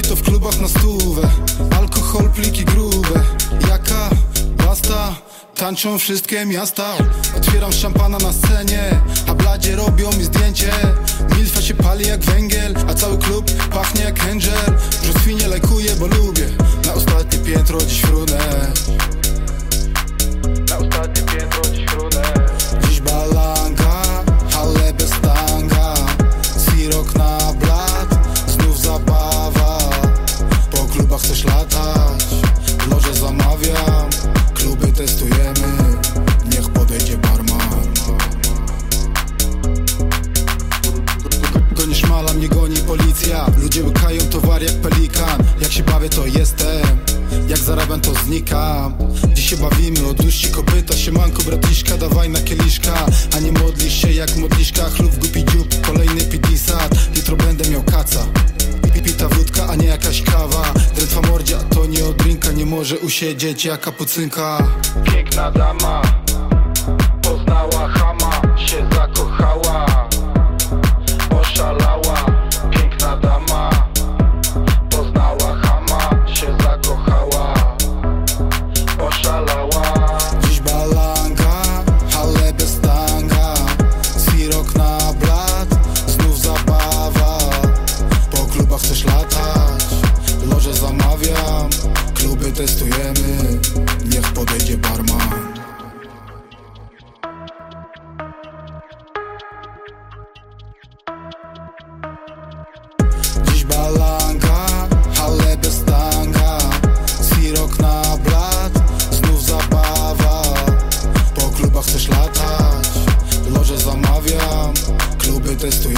to w klubach na stówę. Alkohol, pliki grube. Jaka? Basta Tańczą wszystkie miasta. Otwieram szampana na scenie A bladzie robią mi zdjęcie. Milfa się pali jak węgiel A cały klub pachnie jak angel. Brzoskwinie lajkuję, bo lubię. Na ostatnie piętro dziś frunę Klubach chcesz latać, loże zamawiam. Kluby testujemy, niech podejdzie barman. Gonisz mala, mnie goni policja. Ludzie łykają towar jak pelikan. Jak się bawię to jestem. Jak zarabiam to znikam. Dziś się bawimy, odluźci kopyta Siemanko bratiszka, dawaj na kieliszka. A nie modlisz się jak modliszka Chlub głupi dziób, kolejny pidisat Jutro będę miał kaca. Pipita wódka, a nie jakaś kawa mordzia, to nie od drinka Nie może usiedzieć jak kapucynka Piękna dama Poznała chama, Kluby testujemy, niech podejdzie barman Dziś balanga, ale bez tanga. Sirok na blat, znów zabawa. Po klubach chcesz latać, loże zamawiam. Kluby barman